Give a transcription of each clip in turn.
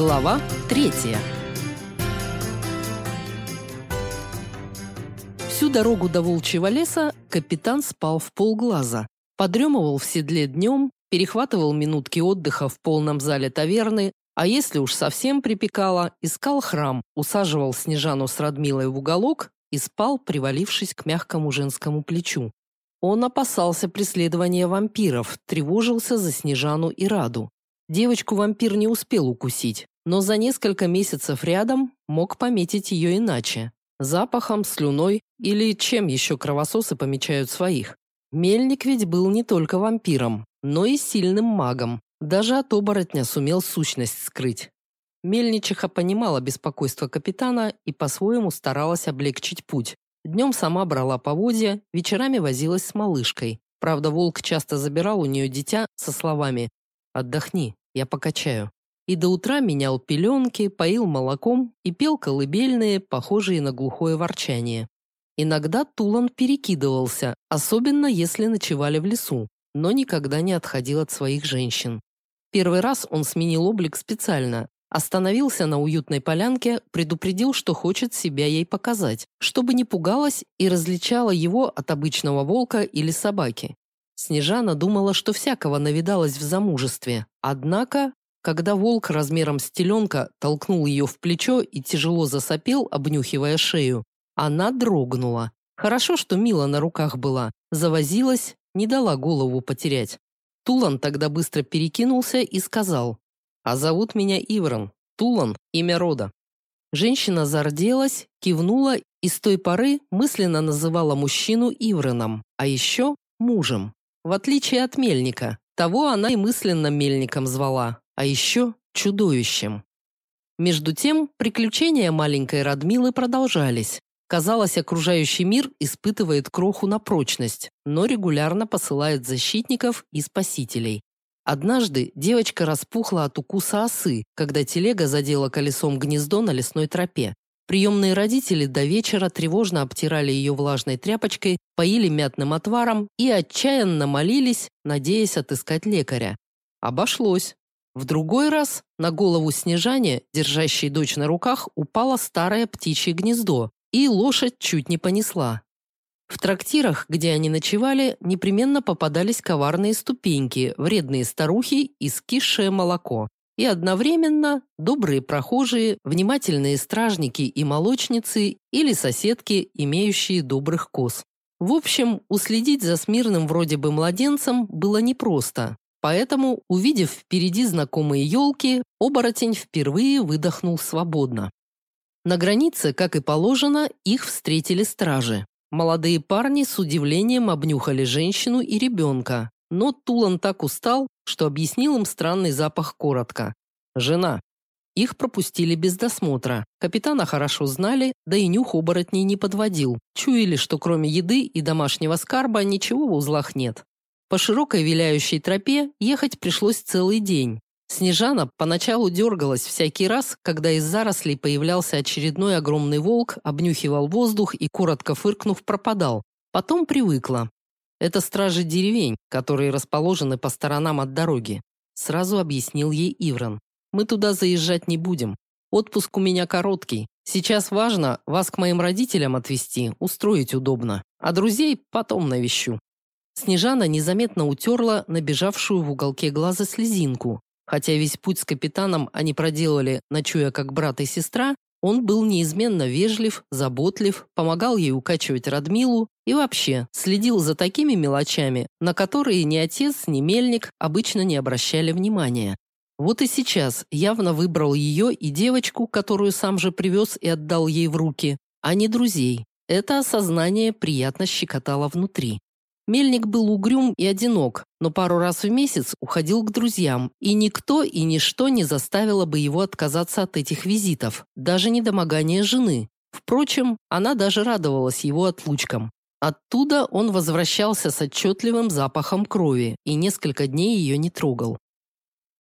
Глава третья. Всю дорогу до Волчьего леса капитан спал в полглаза, подремывал в седле днем, перехватывал минутки отдыха в полном зале таверны, а если уж совсем припекало, искал храм, усаживал Снежану с Радмилой в уголок и спал, привалившись к мягкому женскому плечу. Он опасался преследования вампиров, тревожился за Снежану и Раду. Девочку вампир не успел укусить, но за несколько месяцев рядом мог пометить ее иначе. Запахом, слюной или чем еще кровососы помечают своих. Мельник ведь был не только вампиром, но и сильным магом. Даже от оборотня сумел сущность скрыть. Мельничиха понимала беспокойство капитана и по-своему старалась облегчить путь. Днем сама брала поводья, вечерами возилась с малышкой. Правда, волк часто забирал у нее дитя со словами «Отдохни, я покачаю» и до утра менял пеленки, поил молоком и пел колыбельные, похожие на глухое ворчание. Иногда Тулан перекидывался, особенно если ночевали в лесу, но никогда не отходил от своих женщин. Первый раз он сменил облик специально, остановился на уютной полянке, предупредил, что хочет себя ей показать, чтобы не пугалась и различала его от обычного волка или собаки. Снежана думала, что всякого навидалась в замужестве, однако когда волк размером с теленка толкнул ее в плечо и тяжело засопел, обнюхивая шею, она дрогнула. Хорошо, что Мила на руках была, завозилась, не дала голову потерять. Тулан тогда быстро перекинулся и сказал, «А зовут меня Иврон. Тулан – имя рода». Женщина зарделась, кивнула и с той поры мысленно называла мужчину Ивроном, а еще мужем. В отличие от мельника, того она и мысленно мельником звала, а еще чудовищем. Между тем, приключения маленькой Радмилы продолжались. Казалось, окружающий мир испытывает кроху на прочность, но регулярно посылает защитников и спасителей. Однажды девочка распухла от укуса осы, когда телега задела колесом гнездо на лесной тропе. Приемные родители до вечера тревожно обтирали ее влажной тряпочкой, поили мятным отваром и отчаянно молились, надеясь отыскать лекаря. Обошлось. В другой раз на голову Снежане, держащей дочь на руках, упало старое птичье гнездо, и лошадь чуть не понесла. В трактирах, где они ночевали, непременно попадались коварные ступеньки, вредные старухи и скисшее молоко. И одновременно добрые прохожие, внимательные стражники и молочницы или соседки, имеющие добрых коз. В общем, уследить за смирным вроде бы младенцем было непросто. Поэтому, увидев впереди знакомые елки, оборотень впервые выдохнул свободно. На границе, как и положено, их встретили стражи. Молодые парни с удивлением обнюхали женщину и ребенка, но Тулан так устал, что объяснил им странный запах коротко. «Жена». Их пропустили без досмотра. Капитана хорошо знали, да и нюх оборотней не подводил. Чуяли, что кроме еды и домашнего скарба ничего в узлах нет. По широкой виляющей тропе ехать пришлось целый день. Снежана поначалу дергалась всякий раз, когда из зарослей появлялся очередной огромный волк, обнюхивал воздух и, коротко фыркнув, пропадал. Потом привыкла. Это стражи деревень, которые расположены по сторонам от дороги. Сразу объяснил ей Иврон. Мы туда заезжать не будем. Отпуск у меня короткий. Сейчас важно вас к моим родителям отвезти, устроить удобно. А друзей потом навещу. Снежана незаметно утерла набежавшую в уголке глаза слезинку. Хотя весь путь с капитаном они проделали, ночуя как брат и сестра, он был неизменно вежлив, заботлив, помогал ей укачивать Радмилу и вообще следил за такими мелочами, на которые ни отец, ни мельник обычно не обращали внимания. Вот и сейчас явно выбрал ее и девочку, которую сам же привез и отдал ей в руки, а не друзей. Это осознание приятно щекотало внутри. Мельник был угрюм и одинок, но пару раз в месяц уходил к друзьям, и никто и ничто не заставило бы его отказаться от этих визитов, даже недомогание жены. Впрочем, она даже радовалась его отлучкам. Оттуда он возвращался с отчетливым запахом крови и несколько дней ее не трогал.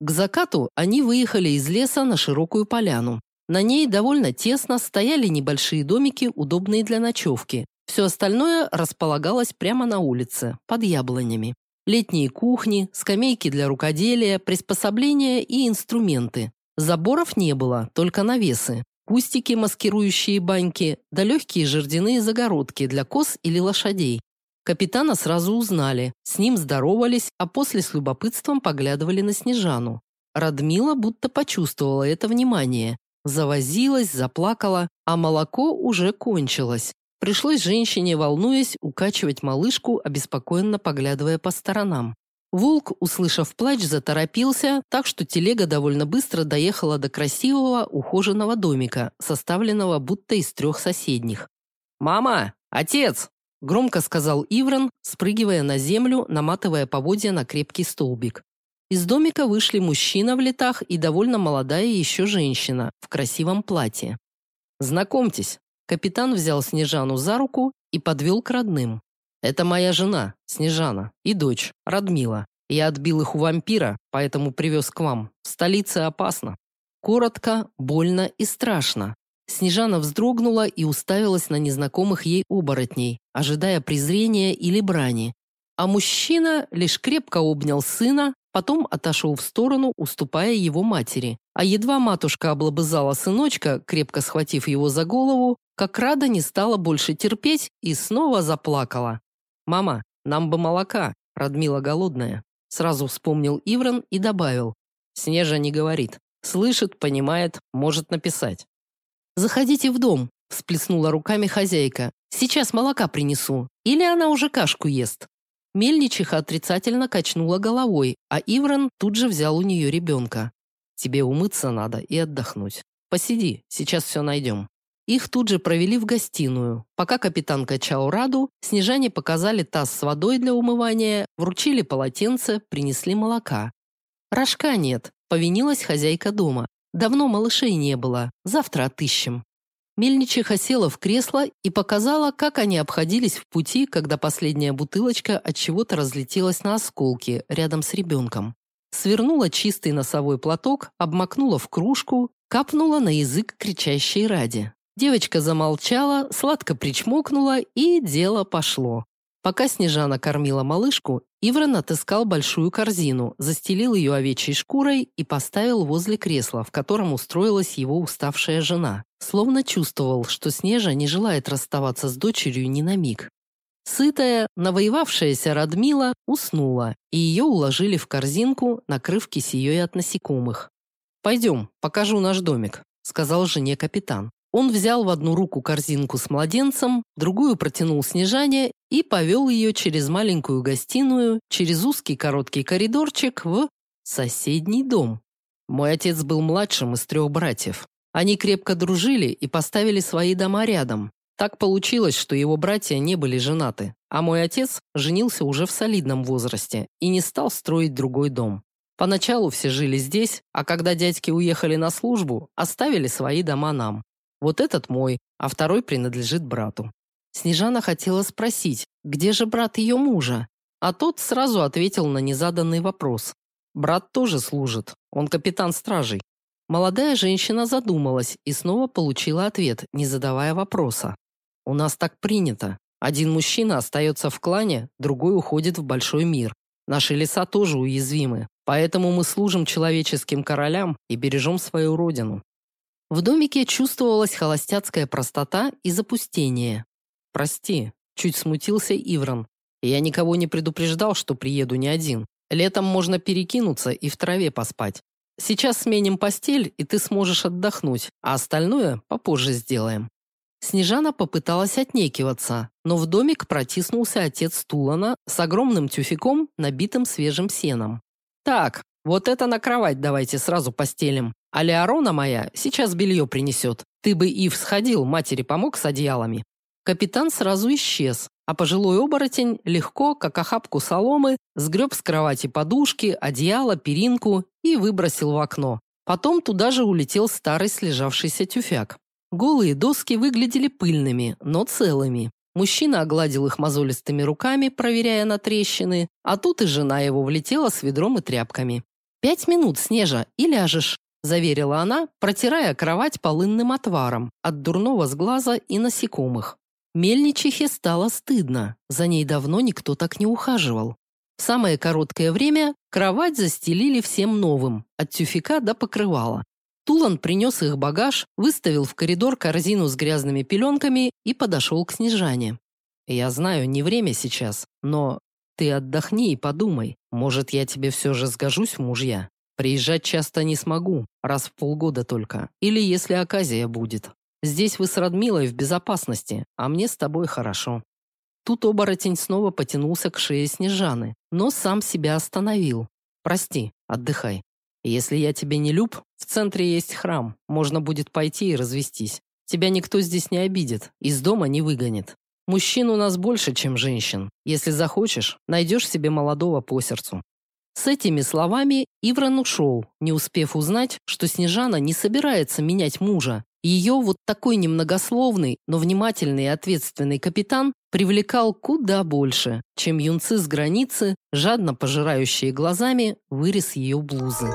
К закату они выехали из леса на широкую поляну. На ней довольно тесно стояли небольшие домики, удобные для ночевки, все остальное располагалось прямо на улице, под яблонями. Летние кухни, скамейки для рукоделия, приспособления и инструменты. Заборов не было, только навесы. Кустики, маскирующие баньки, да легкие жердяные загородки для коз или лошадей. Капитана сразу узнали, с ним здоровались, а после с любопытством поглядывали на Снежану. Радмила будто почувствовала это внимание. Завозилась, заплакала, а молоко уже кончилось. Пришлось женщине, волнуясь, укачивать малышку, обеспокоенно поглядывая по сторонам. Волк, услышав плач, заторопился, так что телега довольно быстро доехала до красивого, ухоженного домика, составленного будто из трех соседних. «Мама! Отец!» – громко сказал Иврон, спрыгивая на землю, наматывая поводья на крепкий столбик. Из домика вышли мужчина в летах и довольно молодая еще женщина в красивом платье. «Знакомьтесь!» Капитан взял Снежану за руку и подвел к родным. Это моя жена, Снежана, и дочь, Радмила. Я отбил их у вампира, поэтому привез к вам. В столице опасно. Коротко, больно и страшно. Снежана вздрогнула и уставилась на незнакомых ей оборотней, ожидая презрения или брани. А мужчина лишь крепко обнял сына, потом отошел в сторону, уступая его матери. А едва матушка облобызала сыночка, крепко схватив его за голову, как Рада не стала больше терпеть и снова заплакала. «Мама, нам бы молока, Радмила голодная», сразу вспомнил Иврон и добавил. Снежа не говорит. Слышит, понимает, может написать. «Заходите в дом», – всплеснула руками хозяйка. «Сейчас молока принесу. Или она уже кашку ест?» Мельничиха отрицательно качнула головой, а Иврон тут же взял у нее ребенка. «Тебе умыться надо и отдохнуть. Посиди, сейчас все найдем». Их тут же провели в гостиную. Пока капитан качал Раду, Снежане показали таз с водой для умывания, вручили полотенце, принесли молока. «Рожка нет», – повинилась хозяйка дома. «Давно малышей не было. Завтра отыщем». Мельничиха села в кресло и показала, как они обходились в пути, когда последняя бутылочка от чего-то разлетелась на осколки рядом с ребенком. Свернула чистый носовой платок, обмакнула в кружку, капнула на язык кричащей Ради. Девочка замолчала, сладко причмокнула, и дело пошло. Пока Снежана кормила малышку, Иврон отыскал большую корзину, застелил ее овечьей шкурой и поставил возле кресла, в котором устроилась его уставшая жена. Словно чувствовал, что Снежа не желает расставаться с дочерью ни на миг. Сытая, навоевавшаяся Радмила уснула, и ее уложили в корзинку, накрыв кисеей от насекомых. «Пойдем, покажу наш домик», — сказал жене капитан. Он взял в одну руку корзинку с младенцем, другую протянул Снежане и повел ее через маленькую гостиную, через узкий короткий коридорчик в соседний дом. Мой отец был младшим из трех братьев. Они крепко дружили и поставили свои дома рядом. Так получилось, что его братья не были женаты, а мой отец женился уже в солидном возрасте и не стал строить другой дом. Поначалу все жили здесь, а когда дядьки уехали на службу, оставили свои дома нам. Вот этот мой, а второй принадлежит брату. Снежана хотела спросить, где же брат ее мужа? А тот сразу ответил на незаданный вопрос. Брат тоже служит, он капитан стражей. Молодая женщина задумалась и снова получила ответ, не задавая вопроса. У нас так принято. Один мужчина остается в клане, другой уходит в большой мир. Наши леса тоже уязвимы, поэтому мы служим человеческим королям и бережем свою родину. В домике чувствовалась холостяцкая простота и запустение. «Прости», – чуть смутился Иврон. «Я никого не предупреждал, что приеду не один. Летом можно перекинуться и в траве поспать. Сейчас сменим постель, и ты сможешь отдохнуть, а остальное попозже сделаем». Снежана попыталась отнекиваться, но в домик протиснулся отец Тулана с огромным тюфяком, набитым свежим сеном. «Так, вот это на кровать давайте сразу постелим. А Леорона моя сейчас белье принесет. Ты бы, Ив, сходил, матери помог с одеялами». Капитан сразу исчез, а пожилой оборотень легко, как охапку соломы, сгреб с кровати подушки, одеяло, перинку и выбросил в окно. Потом туда же улетел старый слежавшийся тюфяк. Голые доски выглядели пыльными, но целыми. Мужчина огладил их мозолистыми руками, проверяя на трещины, а тут и жена его влетела с ведром и тряпками. «Пять минут, Снежа, и ляжешь», – заверила она, протирая кровать полынным отваром от дурного сглаза и насекомых. Мельничихе стало стыдно, за ней давно никто так не ухаживал. В самое короткое время кровать застелили всем новым, от тюфяка до покрывала. Тулан принес их багаж, выставил в коридор корзину с грязными пеленками и подошел к Снежане. «Я знаю, не время сейчас, но ты отдохни и подумай. Может, я тебе все же сгожусь мужья? Приезжать часто не смогу, раз в полгода только. Или если оказия будет. Здесь вы с Радмилой в безопасности, а мне с тобой хорошо». Тут оборотень снова потянулся к шее Снежаны, но сам себя остановил. «Прости, отдыхай. Если я тебе не люб, в центре есть храм, можно будет пойти и развестись. Тебя никто здесь не обидит, из дома не выгонит. Мужчин у нас больше, чем женщин. Если захочешь, найдешь себе молодого по сердцу. С этими словами Ивран ушел, не успев узнать, что Снежана не собирается менять мужа. Ее вот такой немногословный, но внимательный и ответственный капитан привлекал куда больше, чем юнцы с границы, жадно пожирающие глазами вырез ее блузы.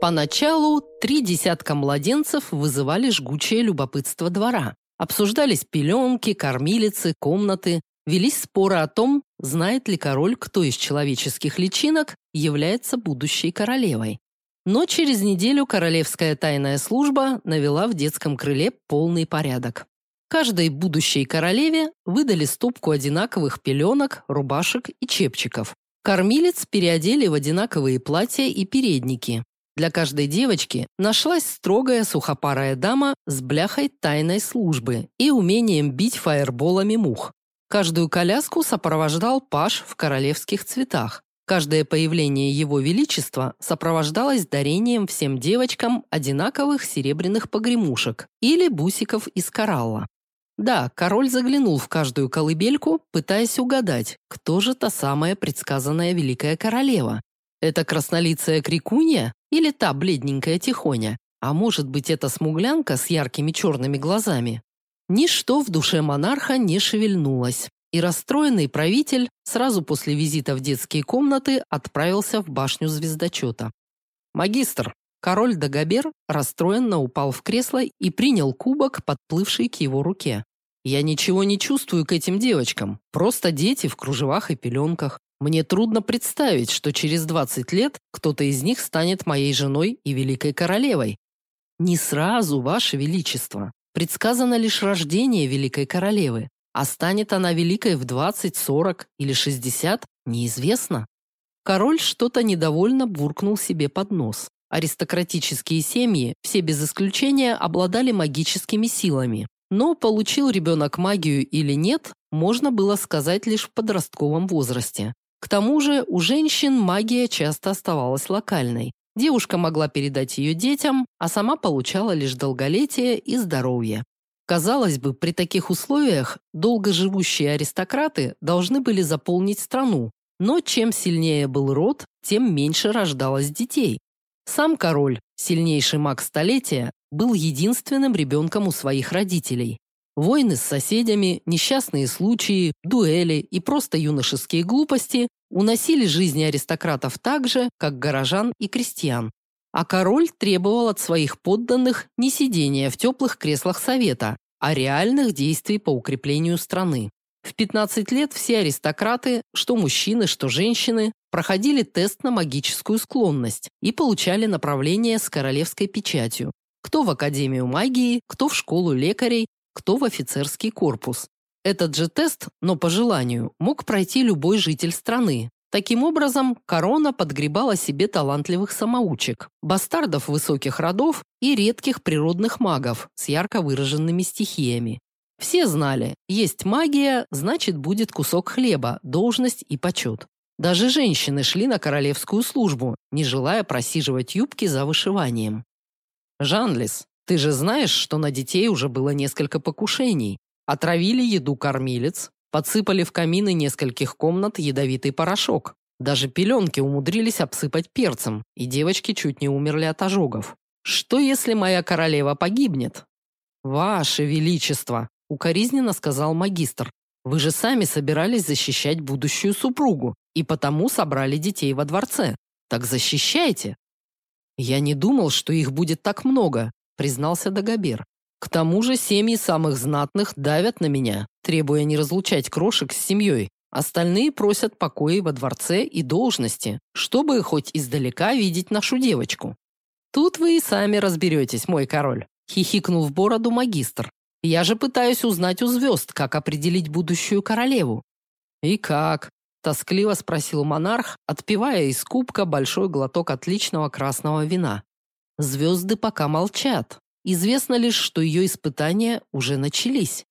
Поначалу три десятка младенцев вызывали жгучее любопытство двора. Обсуждались пеленки, кормилицы, комнаты, велись споры о том, знает ли король, кто из человеческих личинок является будущей королевой. Но через неделю королевская тайная служба навела в детском крыле полный порядок. Каждой будущей королеве выдали стопку одинаковых пеленок, рубашек и чепчиков. Кормилец переодели в одинаковые платья и передники. Для каждой девочки нашлась строгая сухопарая дама с бляхой тайной службы и умением бить фаерболами мух. Каждую коляску сопровождал паж в королевских цветах. Каждое появление его величества сопровождалось дарением всем девочкам одинаковых серебряных погремушек или бусиков из коралла. Да, король заглянул в каждую колыбельку, пытаясь угадать, кто же та самая предсказанная великая королева. Это краснолицая крикунья или та бледненькая тихоня? А может быть, это смуглянка с яркими черными глазами? Ничто в душе монарха не шевельнулось, и расстроенный правитель сразу после визита в детские комнаты отправился в башню звездочета. «Магистр!» Король Дагобер расстроенно упал в кресло и принял кубок, подплывший к его руке. «Я ничего не чувствую к этим девочкам. Просто дети в кружевах и пеленках. Мне трудно представить, что через 20 лет кто-то из них станет моей женой и великой королевой. Не сразу, ваше величество. Предсказано лишь рождение великой королевы, а станет она великой в 20, 40 или 60, неизвестно. Король что-то недовольно буркнул себе под нос. Аристократические семьи, все без исключения, обладали магическими силами. Но получил ребенок магию или нет, можно было сказать лишь в подростковом возрасте. К тому же у женщин магия часто оставалась локальной. Девушка могла передать ее детям, а сама получала лишь долголетие и здоровье. Казалось бы, при таких условиях долго живущие аристократы должны были заполнить страну, но чем сильнее был род, тем меньше рождалось детей. Сам король, сильнейший маг столетия, был единственным ребенком у своих родителей. Войны с соседями, несчастные случаи, дуэли и просто юношеские глупости уносили жизни аристократов так же, как горожан и крестьян. А король требовал от своих подданных не сидения в теплых креслах совета, а реальных действий по укреплению страны. В 15 лет все аристократы, что мужчины, что женщины, проходили тест на магическую склонность и получали направление с королевской печатью. Кто в Академию магии, кто в школу лекарей, кто в офицерский корпус. Этот же тест, но по желанию, мог пройти любой житель страны. Таким образом, корона подгребала себе талантливых самоучек, бастардов высоких родов и редких природных магов с ярко выраженными стихиями. Все знали, есть магия, значит будет кусок хлеба, должность и почет. Даже женщины шли на королевскую службу, не желая просиживать юбки за вышиванием. Жанлис, ты же знаешь, что на детей уже было несколько покушений. Отравили еду кормилец, подсыпали в камины нескольких комнат ядовитый порошок. Даже пеленки умудрились обсыпать перцем, и девочки чуть не умерли от ожогов. Что, если моя королева погибнет? Ваше Величество, укоризненно сказал магистр. Вы же сами собирались защищать будущую супругу, и потому собрали детей во дворце. Так защищайте. Я не думал, что их будет так много, признался Дагобер. К тому же семьи самых знатных давят на меня, требуя не разлучать крошек с семьей. Остальные просят покоя во дворце и должности, чтобы хоть издалека видеть нашу девочку. Тут вы и сами разберетесь, мой король, хихикнул в бороду магистр. Я же пытаюсь узнать у звезд, как определить будущую королеву. И как? тоскливо спросил монарх, отпивая из кубка большой глоток отличного красного вина. Звезды пока молчат. Известно лишь, что ее испытания уже начались.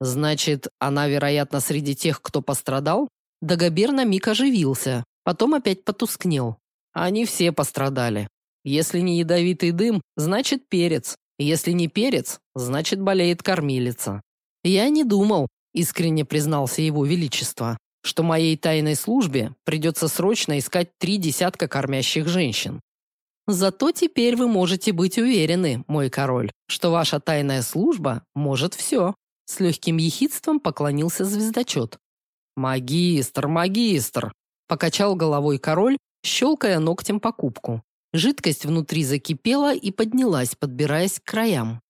Значит, она, вероятно, среди тех, кто пострадал? Дагобер на миг оживился, потом опять потускнел. Они все пострадали. Если не ядовитый дым, значит перец. Если не перец, значит болеет кормилица. Я не думал, искренне признался его величество, что моей тайной службе придется срочно искать три десятка кормящих женщин. Зато теперь вы можете быть уверены, мой король, что ваша тайная служба может все. С легким ехидством поклонился звездочет. «Магистр, магистр!» – покачал головой король, щелкая ногтем по кубку. Жидкость внутри закипела и поднялась, подбираясь к краям.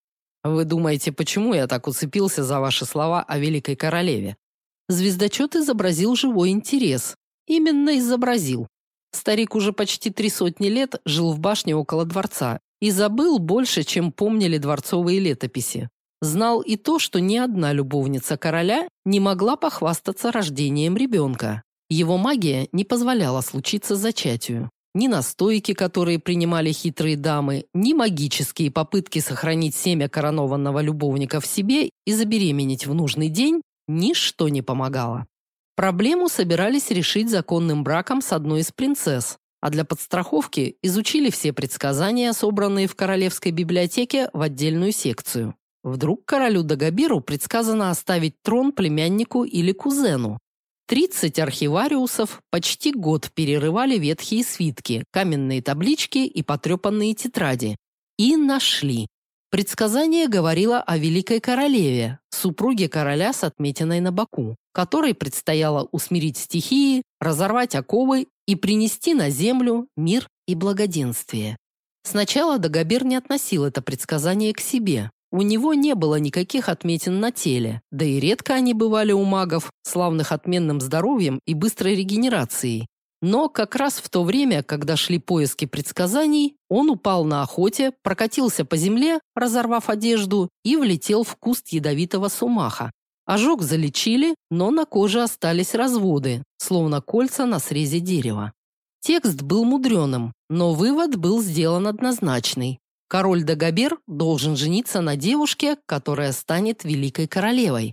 «Вы думаете, почему я так уцепился за ваши слова о великой королеве?» Звездочет изобразил живой интерес. Именно изобразил. Старик уже почти три сотни лет жил в башне около дворца и забыл больше, чем помнили дворцовые летописи. Знал и то, что ни одна любовница короля не могла похвастаться рождением ребенка. Его магия не позволяла случиться зачатию. Ни настойки, которые принимали хитрые дамы, ни магические попытки сохранить семя коронованного любовника в себе и забеременеть в нужный день ничто не помогало. Проблему собирались решить законным браком с одной из принцесс, а для подстраховки изучили все предсказания, собранные в королевской библиотеке, в отдельную секцию. Вдруг королю Дагоберу предсказано оставить трон племяннику или кузену. 30 архивариусов почти год перерывали ветхие свитки, каменные таблички и потрепанные тетради. И нашли. Предсказание говорило о великой королеве, супруге короля с отметиной на боку, которой предстояло усмирить стихии, разорвать оковы и принести на землю мир и благоденствие. Сначала Дагобер не относил это предсказание к себе, у него не было никаких отметин на теле, да и редко они бывали у магов, славных отменным здоровьем и быстрой регенерацией. Но как раз в то время, когда шли поиски предсказаний, он упал на охоте, прокатился по земле, разорвав одежду, и влетел в куст ядовитого сумаха. Ожог залечили, но на коже остались разводы, словно кольца на срезе дерева. Текст был мудреным, но вывод был сделан однозначный. Король Дагобер должен жениться на девушке, которая станет великой королевой.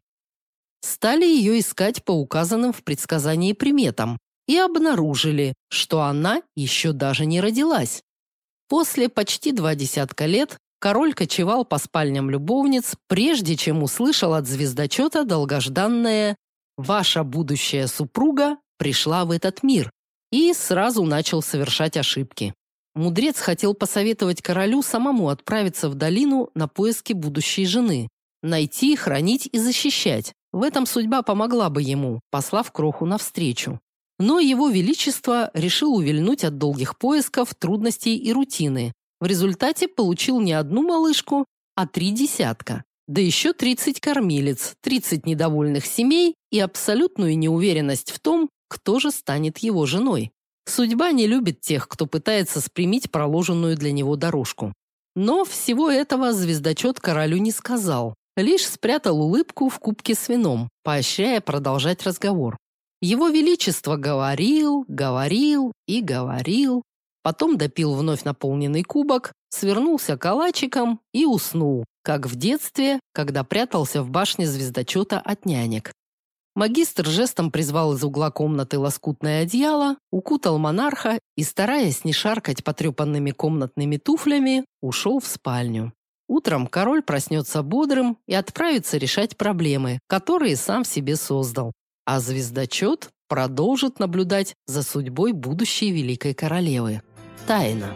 Стали ее искать по указанным в предсказании приметам и обнаружили, что она еще даже не родилась. После почти два десятка лет король кочевал по спальням любовниц, прежде чем услышал от звездочета долгожданное «Ваша будущая супруга пришла в этот мир» и сразу начал совершать ошибки. Мудрец хотел посоветовать королю самому отправиться в долину на поиски будущей жены, найти, хранить и защищать. В этом судьба помогла бы ему, послав кроху навстречу. Но его величество решил увильнуть от долгих поисков, трудностей и рутины. В результате получил не одну малышку, а три десятка. Да еще 30 кормилец, 30 недовольных семей и абсолютную неуверенность в том, кто же станет его женой. Судьба не любит тех, кто пытается спрямить проложенную для него дорожку. Но всего этого звездочет королю не сказал, лишь спрятал улыбку в кубке с вином, поощряя продолжать разговор. Его величество говорил, говорил и говорил, потом допил вновь наполненный кубок, свернулся калачиком и уснул, как в детстве, когда прятался в башне звездочета от нянек. Магистр жестом призвал из угла комнаты лоскутное одеяло, укутал монарха и, стараясь не шаркать потрепанными комнатными туфлями, ушел в спальню. Утром король проснется бодрым и отправится решать проблемы, которые сам себе создал. А звездочет продолжит наблюдать за судьбой будущей великой королевы тайна.